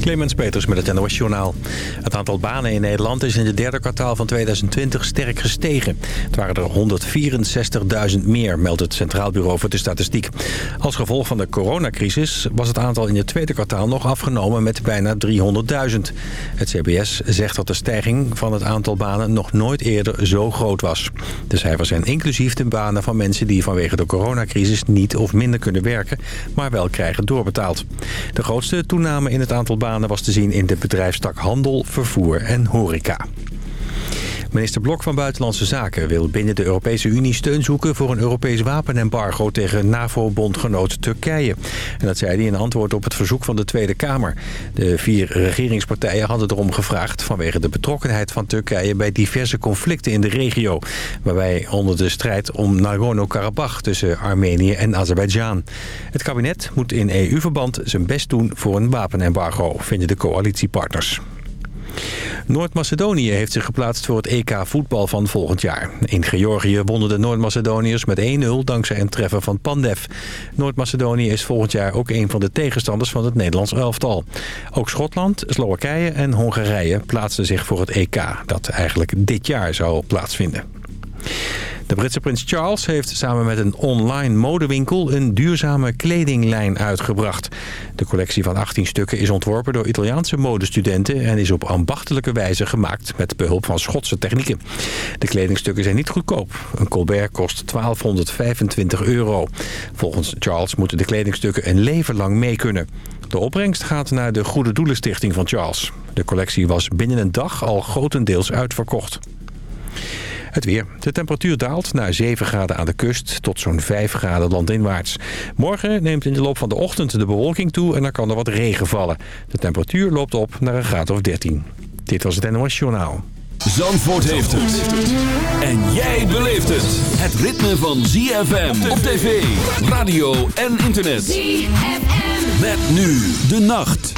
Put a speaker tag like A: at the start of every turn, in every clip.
A: Clemens Peters met het NOS Journaal. Het aantal banen in Nederland is in het derde kwartaal van 2020 sterk gestegen. Het waren er 164.000 meer, meldt het Centraal Bureau voor de Statistiek. Als gevolg van de coronacrisis was het aantal in het tweede kwartaal nog afgenomen met bijna 300.000. Het CBS zegt dat de stijging van het aantal banen nog nooit eerder zo groot was. De cijfers zijn inclusief de banen van mensen die vanwege de coronacrisis niet of minder kunnen werken, maar wel krijgen doorbetaald. De grootste toename in het aantal banen was te zien in de bedrijfstak handel, vervoer en horeca. Minister Blok van Buitenlandse Zaken wil binnen de Europese Unie steun zoeken voor een Europees wapenembargo tegen NAVO-bondgenoot Turkije. En dat zei hij in antwoord op het verzoek van de Tweede Kamer. De vier regeringspartijen hadden erom gevraagd vanwege de betrokkenheid van Turkije bij diverse conflicten in de regio. Waarbij onder de strijd om Nagorno-Karabakh tussen Armenië en Azerbeidzjan. Het kabinet moet in EU-verband zijn best doen voor een wapenembargo, vinden de coalitiepartners. Noord-Macedonië heeft zich geplaatst voor het EK voetbal van volgend jaar. In Georgië wonnen de Noord-Macedoniërs met 1-0 dankzij een treffer van Pandev. Noord-Macedonië is volgend jaar ook een van de tegenstanders van het Nederlands elftal. Ook Schotland, Slowakije en Hongarije plaatsten zich voor het EK... dat eigenlijk dit jaar zou plaatsvinden. De Britse prins Charles heeft samen met een online modewinkel een duurzame kledinglijn uitgebracht. De collectie van 18 stukken is ontworpen door Italiaanse modestudenten en is op ambachtelijke wijze gemaakt met behulp van Schotse technieken. De kledingstukken zijn niet goedkoop. Een Colbert kost 1225 euro. Volgens Charles moeten de kledingstukken een leven lang mee kunnen. De opbrengst gaat naar de Goede Doelenstichting van Charles. De collectie was binnen een dag al grotendeels uitverkocht. Het weer. De temperatuur daalt naar 7 graden aan de kust tot zo'n 5 graden landinwaarts. Morgen neemt in de loop van de ochtend de bewolking toe en dan kan er wat regen vallen. De temperatuur loopt op naar een graad of 13. Dit was het NOS Journaal.
B: Zandvoort heeft het. En jij beleeft het. Het ritme van ZFM op tv, radio en internet. ZFM. Met nu de nacht.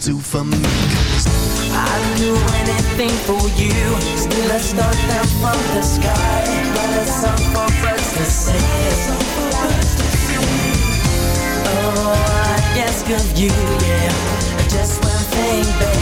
C: do for me. I'd do anything for you. Still a star down from the sky. But a song for us to sing Oh, I ask of you, yeah. Just one thing, baby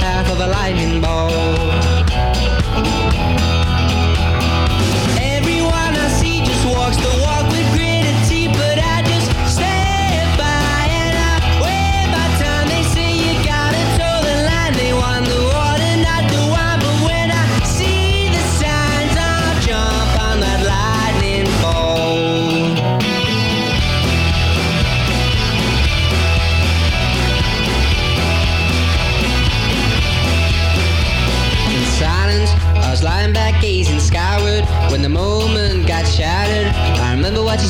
D: Half of a lightning bolt.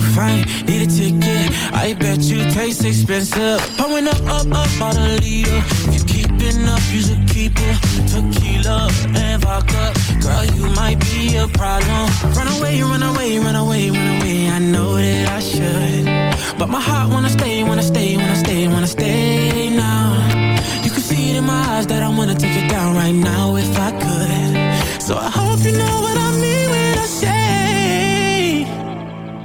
B: Fine, need a ticket. I bet you taste expensive. Pouring up, up, up, about a liter. If you keeping up, you should keep it. Tequila and vodka. Girl, you might be a problem. Run away, run away, run away, run away. I know that I should. But my heart wanna stay, wanna stay, wanna stay, wanna stay now. You can see it in my eyes that I wanna take it down right now if I could. So I hope you know what I mean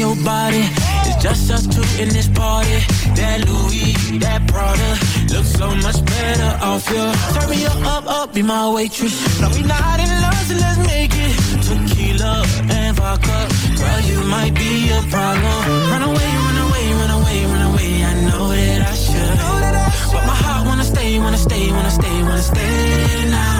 B: your body. It's just us two in this party. That Louis, that Prada, looks so much better off you. Turn me up, up, up, be my waitress. No, we not in love, so let's make it. Tequila and vodka, girl, you might be a problem. Run away, run away, run away, run away. I know that I should, but my heart wanna stay, wanna stay, wanna stay, wanna stay now.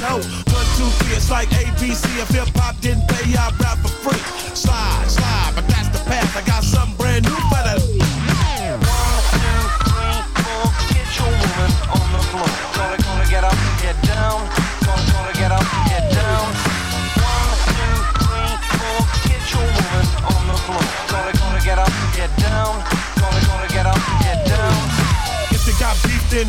E: know. One, two, three, it's like ABC. If hip hop didn't pay, I rap for free. Slide, slide, but that's the path. I got something brand new for the. One and Pull, get your woman on the floor. They gonna get up, get down. It gonna get up, get down. One and pull, get your woman on the floor. It gonna get up, get down, Taller gonna get up, get down. If you got beef, then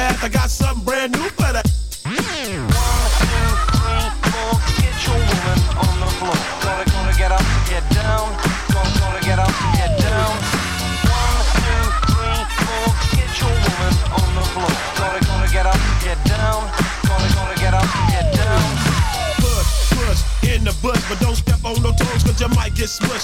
E: path. I got something brand new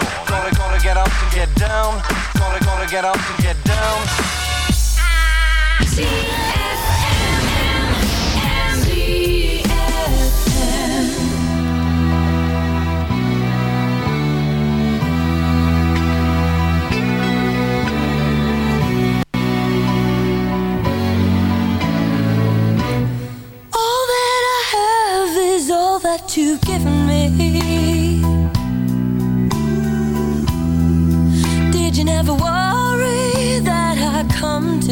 F: floor. Gotta, gotta get up to get down. Gotta, gotta get up to get down.
G: All that I have is all that you've given me.